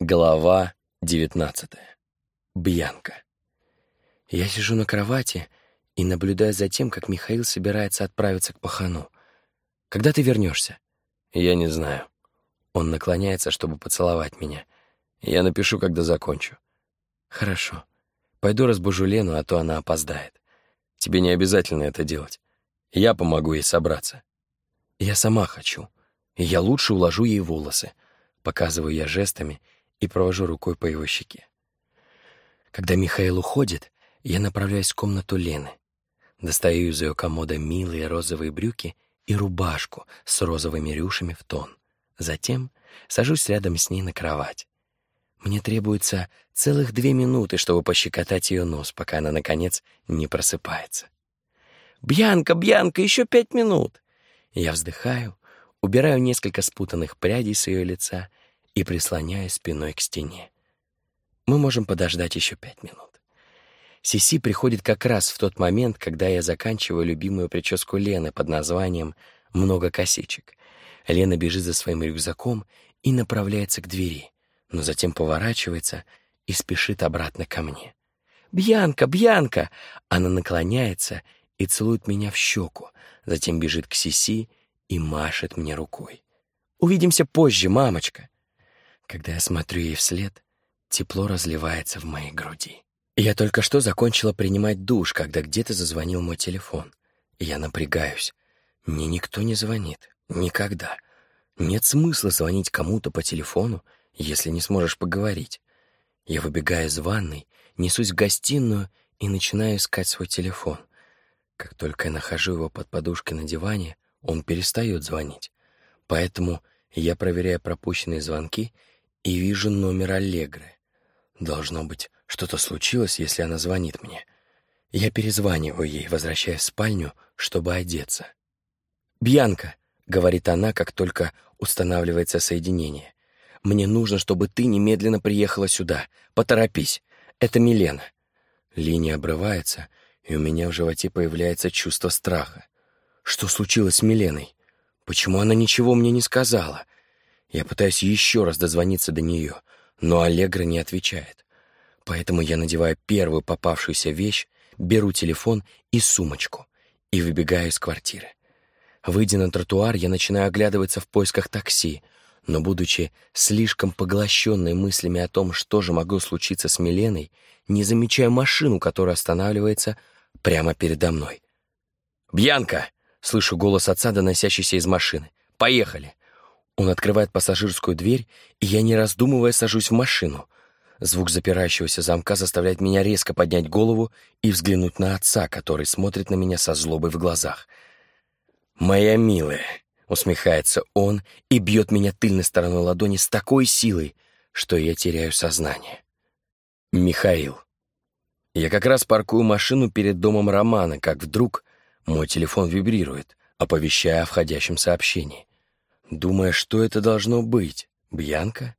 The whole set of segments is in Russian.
Глава девятнадцатая. Бьянка. Я сижу на кровати и наблюдаю за тем, как Михаил собирается отправиться к пахану. «Когда ты вернешься?» «Я не знаю». Он наклоняется, чтобы поцеловать меня. Я напишу, когда закончу. «Хорошо. Пойду разбужу Лену, а то она опоздает. Тебе не обязательно это делать. Я помогу ей собраться. Я сама хочу. Я лучше уложу ей волосы. Показываю я жестами — и провожу рукой по его щеке. Когда Михаил уходит, я направляюсь в комнату Лены. Достаю из ее комода милые розовые брюки и рубашку с розовыми рюшами в тон. Затем сажусь рядом с ней на кровать. Мне требуется целых две минуты, чтобы пощекотать ее нос, пока она, наконец, не просыпается. «Бьянка, Бьянка, еще пять минут!» Я вздыхаю, убираю несколько спутанных прядей с ее лица и прислоняясь спиной к стене. Мы можем подождать еще пять минут. Сиси приходит как раз в тот момент, когда я заканчиваю любимую прическу Лены под названием «Много косичек». Лена бежит за своим рюкзаком и направляется к двери, но затем поворачивается и спешит обратно ко мне. «Бьянка, Бьянка!» Она наклоняется и целует меня в щеку, затем бежит к Сиси и машет мне рукой. «Увидимся позже, мамочка!» Когда я смотрю ей вслед, тепло разливается в моей груди. Я только что закончила принимать душ, когда где-то зазвонил мой телефон. Я напрягаюсь. Мне никто не звонит. Никогда. Нет смысла звонить кому-то по телефону, если не сможешь поговорить. Я выбегаю из ванной, несусь в гостиную и начинаю искать свой телефон. Как только я нахожу его под подушкой на диване, он перестает звонить. Поэтому я проверяю пропущенные звонки и вижу номер Аллегры. Должно быть, что-то случилось, если она звонит мне. Я перезваниваю ей, возвращаясь в спальню, чтобы одеться. «Бьянка», — говорит она, как только устанавливается соединение, «мне нужно, чтобы ты немедленно приехала сюда. Поторопись. Это Милена». Линия обрывается, и у меня в животе появляется чувство страха. Что случилось с Миленой? Почему она ничего мне не сказала? Я пытаюсь еще раз дозвониться до нее, но Аллегра не отвечает. Поэтому я надеваю первую попавшуюся вещь, беру телефон и сумочку и выбегаю из квартиры. Выйдя на тротуар, я начинаю оглядываться в поисках такси, но, будучи слишком поглощенной мыслями о том, что же могло случиться с Миленой, не замечаю машину, которая останавливается прямо передо мной. «Бьянка!» — слышу голос отца, доносящийся из машины. «Поехали!» Он открывает пассажирскую дверь, и я, не раздумывая, сажусь в машину. Звук запирающегося замка заставляет меня резко поднять голову и взглянуть на отца, который смотрит на меня со злобой в глазах. «Моя милая», — усмехается он и бьет меня тыльной стороной ладони с такой силой, что я теряю сознание. Михаил. Я как раз паркую машину перед домом Романа, как вдруг мой телефон вибрирует, оповещая о входящем сообщении. Думая, что это должно быть, Бьянка?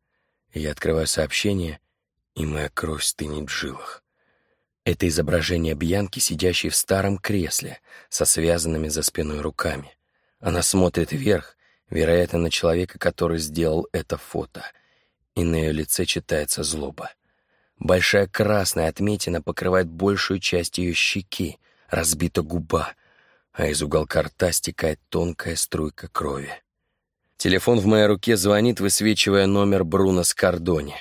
Я открываю сообщение, и моя кровь стынет в жилах. Это изображение Бьянки, сидящей в старом кресле, со связанными за спиной руками. Она смотрит вверх, вероятно, на человека, который сделал это фото, и на ее лице читается злоба. Большая красная отметина покрывает большую часть ее щеки, разбита губа, а из уголка рта стекает тонкая струйка крови. Телефон в моей руке звонит, высвечивая номер Бруно Скордони.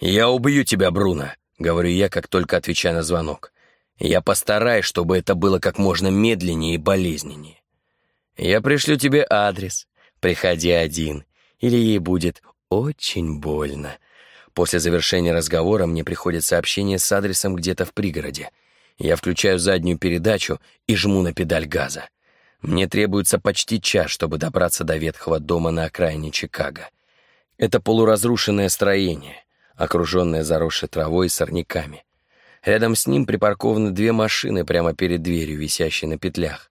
«Я убью тебя, Бруно», — говорю я, как только отвечаю на звонок. «Я постараюсь, чтобы это было как можно медленнее и болезненнее. Я пришлю тебе адрес. Приходи один, или ей будет очень больно». После завершения разговора мне приходит сообщение с адресом где-то в пригороде. Я включаю заднюю передачу и жму на педаль газа. Мне требуется почти час, чтобы добраться до ветхого дома на окраине Чикаго. Это полуразрушенное строение, окруженное заросшей травой и сорняками. Рядом с ним припаркованы две машины прямо перед дверью, висящие на петлях.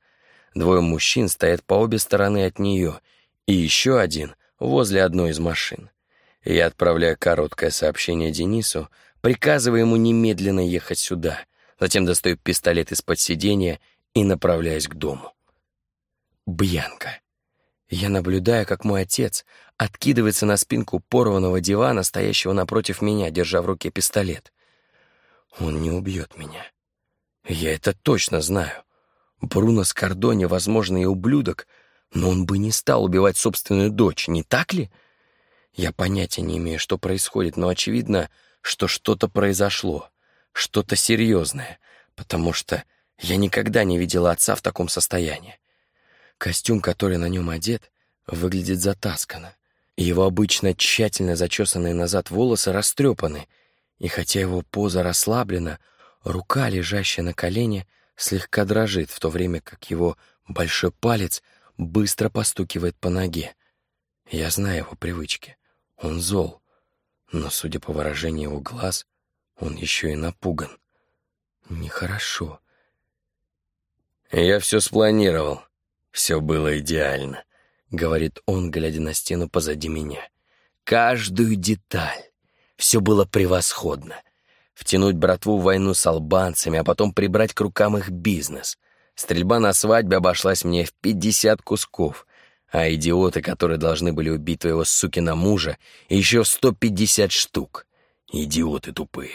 Двое мужчин стоят по обе стороны от нее, и еще один возле одной из машин. Я отправляю короткое сообщение Денису, приказывая ему немедленно ехать сюда, затем достаю пистолет из-под сиденья и направляюсь к дому. Бьянка. Я наблюдаю, как мой отец откидывается на спинку порванного дивана, стоящего напротив меня, держа в руке пистолет. Он не убьет меня. Я это точно знаю. Бруно Скордони, возможно, и ублюдок, но он бы не стал убивать собственную дочь, не так ли? Я понятия не имею, что происходит, но очевидно, что что-то произошло, что-то серьезное, потому что я никогда не видела отца в таком состоянии. Костюм, который на нем одет, выглядит затасканно. Его обычно тщательно зачесанные назад волосы растрепаны, и хотя его поза расслаблена, рука, лежащая на колене, слегка дрожит, в то время как его большой палец быстро постукивает по ноге. Я знаю его привычки. Он зол, но, судя по выражению его глаз, он еще и напуган. Нехорошо. «Я все спланировал. Все было идеально», — говорит он, глядя на стену позади меня. «Каждую деталь. Все было превосходно. Втянуть братву в войну с албанцами, а потом прибрать к рукам их бизнес. Стрельба на свадьбе обошлась мне в пятьдесят кусков, а идиоты, которые должны были убить твоего сукина мужа, еще сто пятьдесят штук. Идиоты тупые».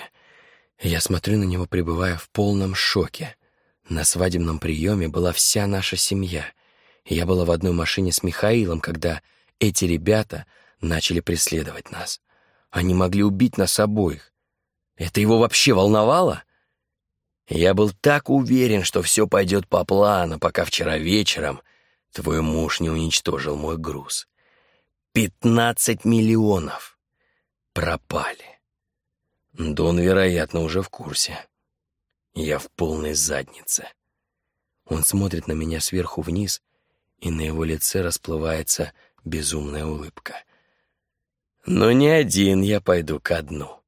Я смотрю на него, пребывая в полном шоке. На свадебном приеме была вся наша семья. Я была в одной машине с Михаилом, когда эти ребята начали преследовать нас. Они могли убить нас обоих. Это его вообще волновало? Я был так уверен, что все пойдет по плану, пока вчера вечером твой муж не уничтожил мой груз. Пятнадцать миллионов пропали. Дон, вероятно, уже в курсе. Я в полной заднице. Он смотрит на меня сверху вниз, и на его лице расплывается безумная улыбка. Но не один я пойду ко дну.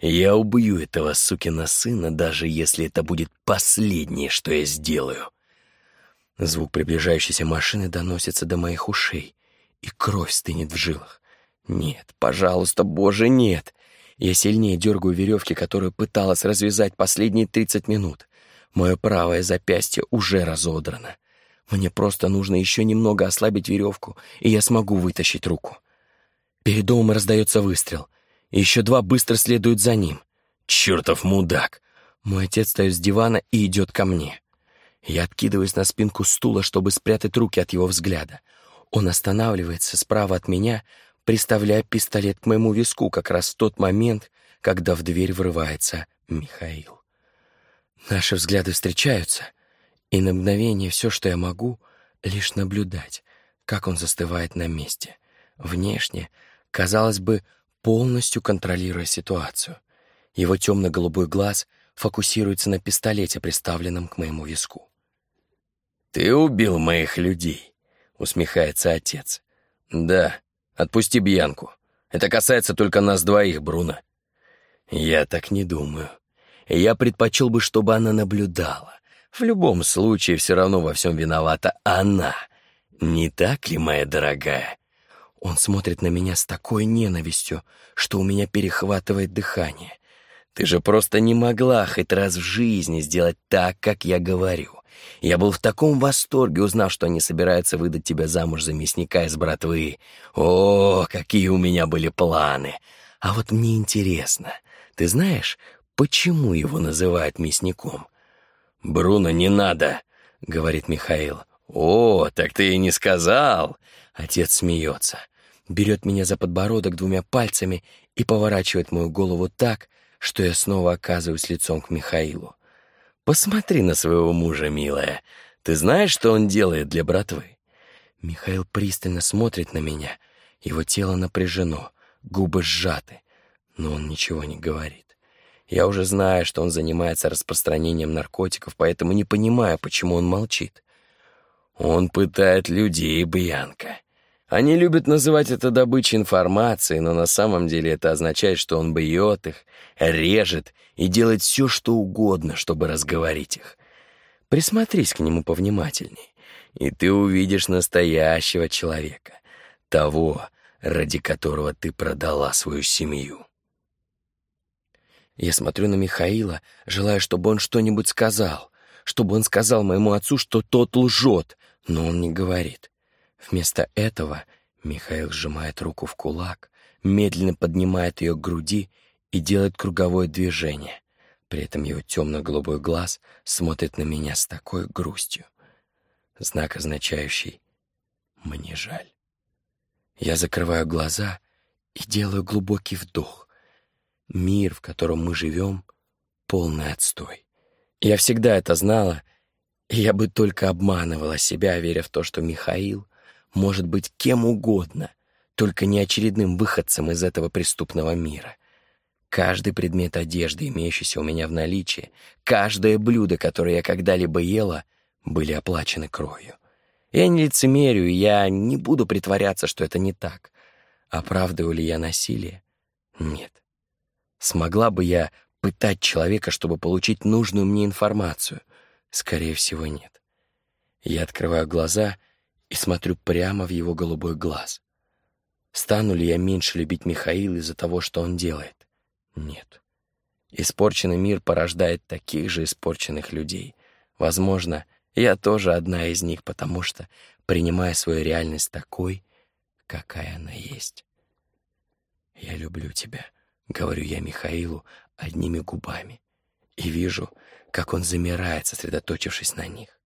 Я убью этого сукина сына, даже если это будет последнее, что я сделаю. Звук приближающейся машины доносится до моих ушей, и кровь стынет в жилах. Нет, пожалуйста, боже, нет. Я сильнее дергаю веревки, которые пыталась развязать последние 30 минут. Мое правое запястье уже разодрано. Мне просто нужно еще немного ослабить веревку, и я смогу вытащить руку. Перед домом раздается выстрел. Еще два быстро следуют за ним. Чертов мудак! Мой отец встает с дивана и идет ко мне. Я откидываюсь на спинку стула, чтобы спрятать руки от его взгляда. Он останавливается справа от меня, приставляя пистолет к моему виску как раз в тот момент, когда в дверь врывается Михаил. Наши взгляды встречаются, и на мгновение все, что я могу, лишь наблюдать, как он застывает на месте. Внешне, казалось бы, полностью контролируя ситуацию. Его темно-голубой глаз фокусируется на пистолете, приставленном к моему виску. «Ты убил моих людей», — усмехается отец. «Да, Отпусти Бьянку. Это касается только нас двоих, Бруно. Я так не думаю. Я предпочел бы, чтобы она наблюдала. В любом случае, все равно во всем виновата она. Не так ли, моя дорогая? Он смотрит на меня с такой ненавистью, что у меня перехватывает дыхание. Ты же просто не могла хоть раз в жизни сделать так, как я говорю. Я был в таком восторге, узнав, что они собираются выдать тебя замуж за мясника из братвы. О, какие у меня были планы! А вот мне интересно, ты знаешь, почему его называют мясником? «Бруно, не надо!» — говорит Михаил. «О, так ты и не сказал!» Отец смеется, берет меня за подбородок двумя пальцами и поворачивает мою голову так, что я снова оказываюсь лицом к Михаилу. Посмотри на своего мужа, милая. Ты знаешь, что он делает для братвы?» Михаил пристально смотрит на меня. Его тело напряжено, губы сжаты, но он ничего не говорит. Я уже знаю, что он занимается распространением наркотиков, поэтому не понимаю, почему он молчит. Он пытает людей, Бьянка. Они любят называть это добычей информации, но на самом деле это означает, что он бьет их, режет и делает все, что угодно, чтобы разговорить их. Присмотрись к нему повнимательней, и ты увидишь настоящего человека, того, ради которого ты продала свою семью. Я смотрю на Михаила, желая, чтобы он что-нибудь сказал, чтобы он сказал моему отцу, что тот лжет, но он не говорит. Вместо этого Михаил сжимает руку в кулак, медленно поднимает ее к груди и делает круговое движение. При этом его темно-голубой глаз смотрит на меня с такой грустью. Знак, означающий «мне жаль». Я закрываю глаза и делаю глубокий вдох. Мир, в котором мы живем, полный отстой. Я всегда это знала, и я бы только обманывала себя, веря в то, что Михаил может быть кем угодно, только не очередным выходцем из этого преступного мира. Каждый предмет одежды, имеющийся у меня в наличии, каждое блюдо, которое я когда-либо ела, были оплачены кровью. Я не лицемерю, я не буду притворяться, что это не так. Оправдываю ли я насилие? Нет. Смогла бы я пытать человека, чтобы получить нужную мне информацию? Скорее всего, нет. Я открываю глаза и смотрю прямо в его голубой глаз. Стану ли я меньше любить Михаила из-за того, что он делает? Нет. Испорченный мир порождает таких же испорченных людей. Возможно, я тоже одна из них, потому что принимаю свою реальность такой, какая она есть. «Я люблю тебя», — говорю я Михаилу одними губами, и вижу, как он замирает, сосредоточившись на них.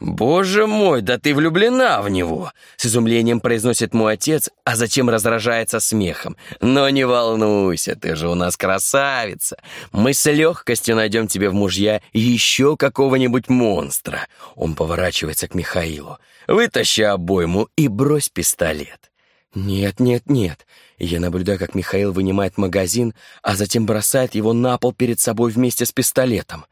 «Боже мой, да ты влюблена в него!» С изумлением произносит мой отец, а затем разражается смехом. «Но не волнуйся, ты же у нас красавица! Мы с легкостью найдем тебе в мужья еще какого-нибудь монстра!» Он поворачивается к Михаилу. «Вытащи обойму и брось пистолет!» «Нет, нет, нет!» Я наблюдаю, как Михаил вынимает магазин, а затем бросает его на пол перед собой вместе с пистолетом.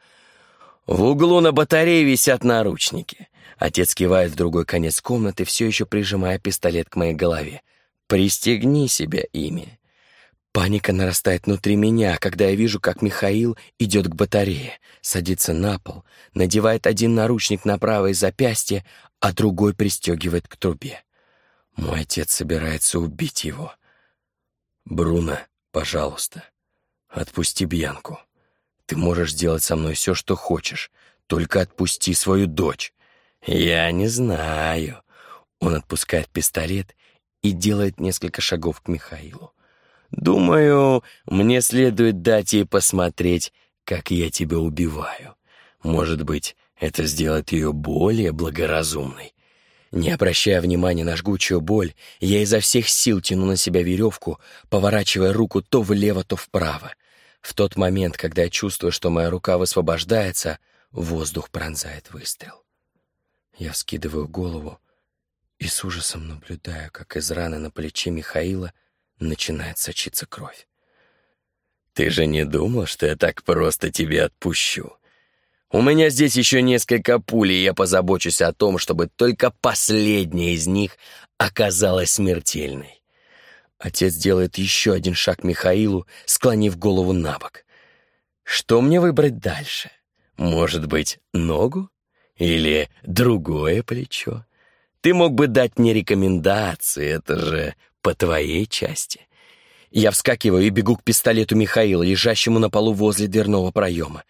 В углу на батарее висят наручники. Отец кивает в другой конец комнаты, все еще прижимая пистолет к моей голове. «Пристегни себя ими». Паника нарастает внутри меня, когда я вижу, как Михаил идет к батарее, садится на пол, надевает один наручник на правое запястье, а другой пристегивает к трубе. Мой отец собирается убить его. «Бруно, пожалуйста, отпусти Бьянку». Ты можешь делать со мной все, что хочешь, только отпусти свою дочь. Я не знаю. Он отпускает пистолет и делает несколько шагов к Михаилу. Думаю, мне следует дать ей посмотреть, как я тебя убиваю. Может быть, это сделает ее более благоразумной. Не обращая внимания на жгучую боль, я изо всех сил тяну на себя веревку, поворачивая руку то влево, то вправо. В тот момент, когда я чувствую, что моя рука высвобождается, воздух пронзает выстрел. Я вскидываю голову и с ужасом наблюдаю, как из раны на плече Михаила начинает сочиться кровь. «Ты же не думал, что я так просто тебе отпущу? У меня здесь еще несколько пуль, и я позабочусь о том, чтобы только последняя из них оказалась смертельной. Отец делает еще один шаг Михаилу, склонив голову на бок. Что мне выбрать дальше? Может быть, ногу? Или другое плечо? Ты мог бы дать мне рекомендации, это же по твоей части. Я вскакиваю и бегу к пистолету Михаила, лежащему на полу возле дверного проема.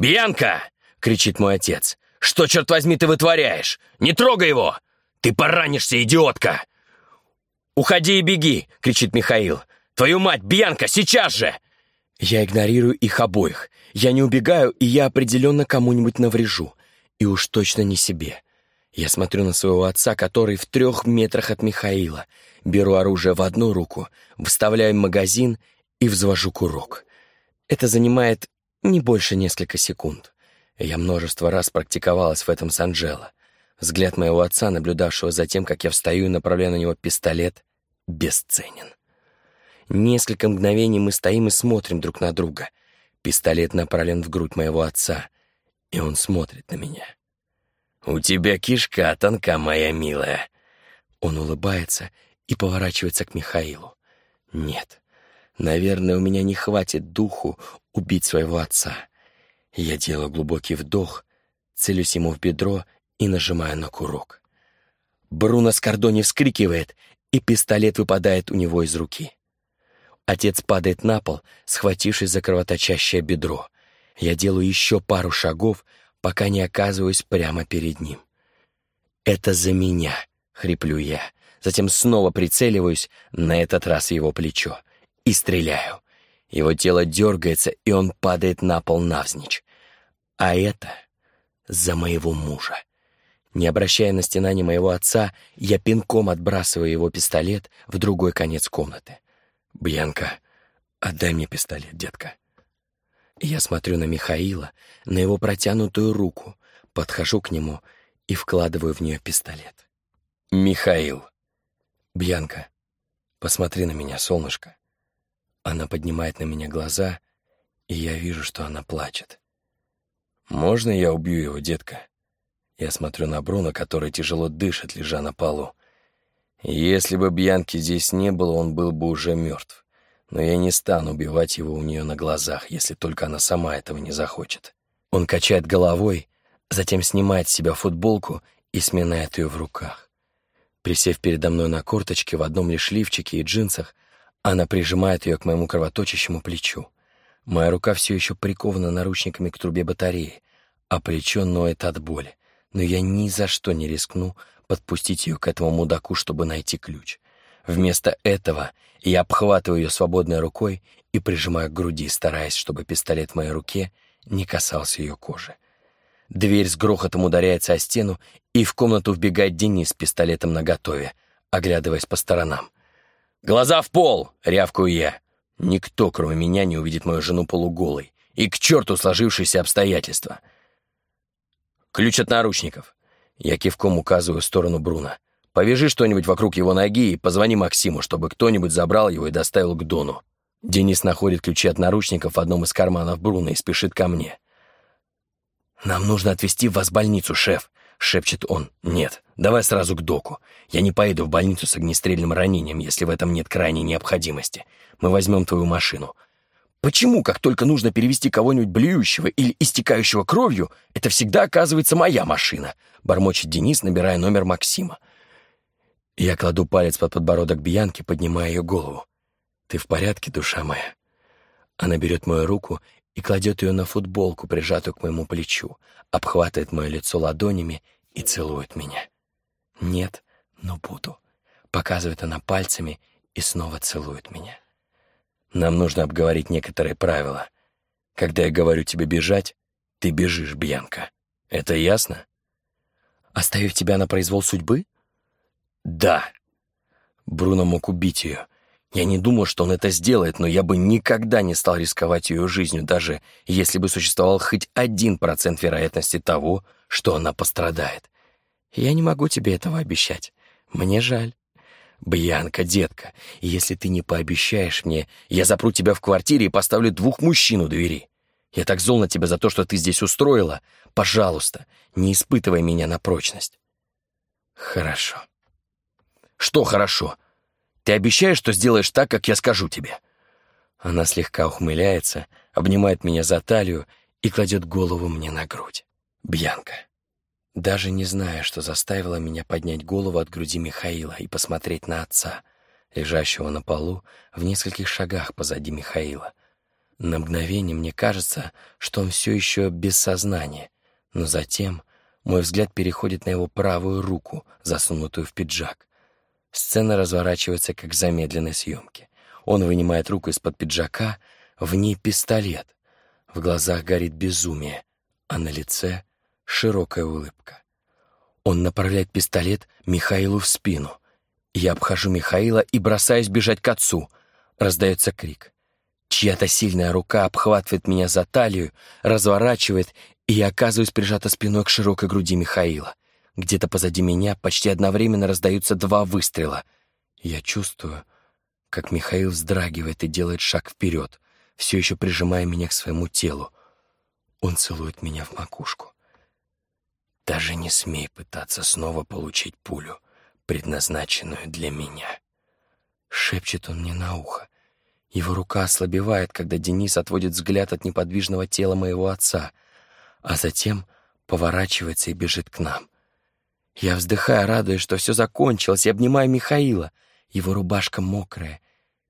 «Бьянка!» — кричит мой отец. «Что, черт возьми, ты вытворяешь? Не трогай его! Ты поранишься, идиотка!» «Уходи и беги!» — кричит Михаил. «Твою мать, Бьянка, сейчас же!» Я игнорирую их обоих. Я не убегаю, и я определенно кому-нибудь наврежу. И уж точно не себе. Я смотрю на своего отца, который в трех метрах от Михаила. Беру оружие в одну руку, вставляю магазин и взвожу курок. Это занимает не больше несколько секунд. Я множество раз практиковалась в этом с Анджело. Взгляд моего отца, наблюдавшего за тем, как я встаю и направляю на него пистолет, бесценен. Несколько мгновений мы стоим и смотрим друг на друга. Пистолет направлен в грудь моего отца, и он смотрит на меня. «У тебя кишка тонка, моя милая». Он улыбается и поворачивается к Михаилу. «Нет, наверное, у меня не хватит духу убить своего отца». Я делаю глубокий вдох, целюсь ему в бедро и нажимаю на курок. Бруно Скордони вскрикивает, и пистолет выпадает у него из руки. Отец падает на пол, схватившись за кровоточащее бедро. Я делаю еще пару шагов, пока не оказываюсь прямо перед ним. Это за меня, хриплю я. Затем снова прицеливаюсь, на этот раз его плечо, и стреляю. Его тело дергается, и он падает на пол навзничь. А это за моего мужа. Не обращая на стенание моего отца, я пинком отбрасываю его пистолет в другой конец комнаты. «Бьянка, отдай мне пистолет, детка». Я смотрю на Михаила, на его протянутую руку, подхожу к нему и вкладываю в нее пистолет. «Михаил!» «Бьянка, посмотри на меня, солнышко». Она поднимает на меня глаза, и я вижу, что она плачет. «Можно я убью его, детка?» Я смотрю на Бруно, который тяжело дышит, лежа на полу. Если бы Бьянки здесь не было, он был бы уже мертв. Но я не стану убивать его у нее на глазах, если только она сама этого не захочет. Он качает головой, затем снимает с себя футболку и сминает ее в руках. Присев передо мной на корточке в одном лишь лифчике и джинсах, она прижимает ее к моему кровоточащему плечу. Моя рука все еще прикована наручниками к трубе батареи, а плечо ноет от боли но я ни за что не рискну подпустить ее к этому мудаку, чтобы найти ключ. Вместо этого я обхватываю ее свободной рукой и прижимаю к груди, стараясь, чтобы пистолет в моей руке не касался ее кожи. Дверь с грохотом ударяется о стену, и в комнату вбегает Денис с пистолетом наготове, оглядываясь по сторонам. «Глаза в пол!» — рявкаю я. Никто, кроме меня, не увидит мою жену полуголой. И к черту сложившиеся обстоятельства. Ключ от наручников. Я кивком указываю в сторону Бруна. Повяжи что-нибудь вокруг его ноги и позвони Максиму, чтобы кто-нибудь забрал его и доставил к Дону. Денис находит ключи от наручников в одном из карманов Бруна и спешит ко мне. «Нам нужно отвезти вас в больницу, шеф», — шепчет он. «Нет, давай сразу к доку. Я не поеду в больницу с огнестрельным ранением, если в этом нет крайней необходимости. Мы возьмем твою машину. Почему, как только нужно перевести кого-нибудь блюющего или истекающего кровью, это всегда оказывается моя машина?» — бормочет Денис, набирая номер Максима. Я кладу палец под подбородок Бьянки, поднимая ее голову. «Ты в порядке, душа моя?» Она берет мою руку и кладет ее на футболку, прижатую к моему плечу, обхватывает мое лицо ладонями и целует меня. «Нет, но буду», — показывает она пальцами и снова целует меня. Нам нужно обговорить некоторые правила. Когда я говорю тебе бежать, ты бежишь, Бьянка. Это ясно? Оставив тебя на произвол судьбы? Да. Бруно мог убить ее. Я не думал, что он это сделает, но я бы никогда не стал рисковать ее жизнью, даже если бы существовал хоть один процент вероятности того, что она пострадает. Я не могу тебе этого обещать. Мне жаль. «Бьянка, детка, если ты не пообещаешь мне, я запру тебя в квартире и поставлю двух мужчин у двери. Я так зол на тебя за то, что ты здесь устроила. Пожалуйста, не испытывай меня на прочность». «Хорошо». «Что хорошо? Ты обещаешь, что сделаешь так, как я скажу тебе?» Она слегка ухмыляется, обнимает меня за талию и кладет голову мне на грудь. «Бьянка, даже не зная, что заставило меня поднять голову от груди Михаила и посмотреть на отца, лежащего на полу в нескольких шагах позади Михаила. На мгновение мне кажется, что он все еще без сознания, но затем мой взгляд переходит на его правую руку, засунутую в пиджак. Сцена разворачивается, как в замедленной съемке. Он вынимает руку из-под пиджака, в ней пистолет. В глазах горит безумие, а на лице широкая улыбка. Он направляет пистолет Михаилу в спину. Я обхожу Михаила и бросаюсь бежать к отцу. Раздается крик. Чья-то сильная рука обхватывает меня за талию, разворачивает, и я оказываюсь прижата спиной к широкой груди Михаила. Где-то позади меня почти одновременно раздаются два выстрела. Я чувствую, как Михаил вздрагивает и делает шаг вперед, все еще прижимая меня к своему телу. Он целует меня в макушку. Даже не смей пытаться снова получить пулю, предназначенную для меня. Шепчет он мне на ухо. Его рука ослабевает, когда Денис отводит взгляд от неподвижного тела моего отца, а затем поворачивается и бежит к нам. Я вздыхаю, радуясь, что все закончилось, и обнимаю Михаила. Его рубашка мокрая.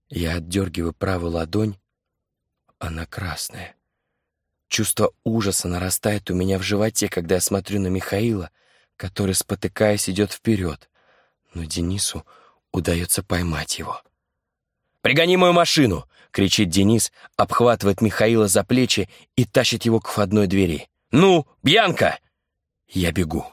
Я отдергиваю правую ладонь. Она красная. Чувство ужаса нарастает у меня в животе, когда я смотрю на Михаила, который, спотыкаясь, идет вперед. Но Денису удается поймать его. «Пригони мою машину!» — кричит Денис, обхватывает Михаила за плечи и тащит его к входной двери. «Ну, Бьянка!» Я бегу.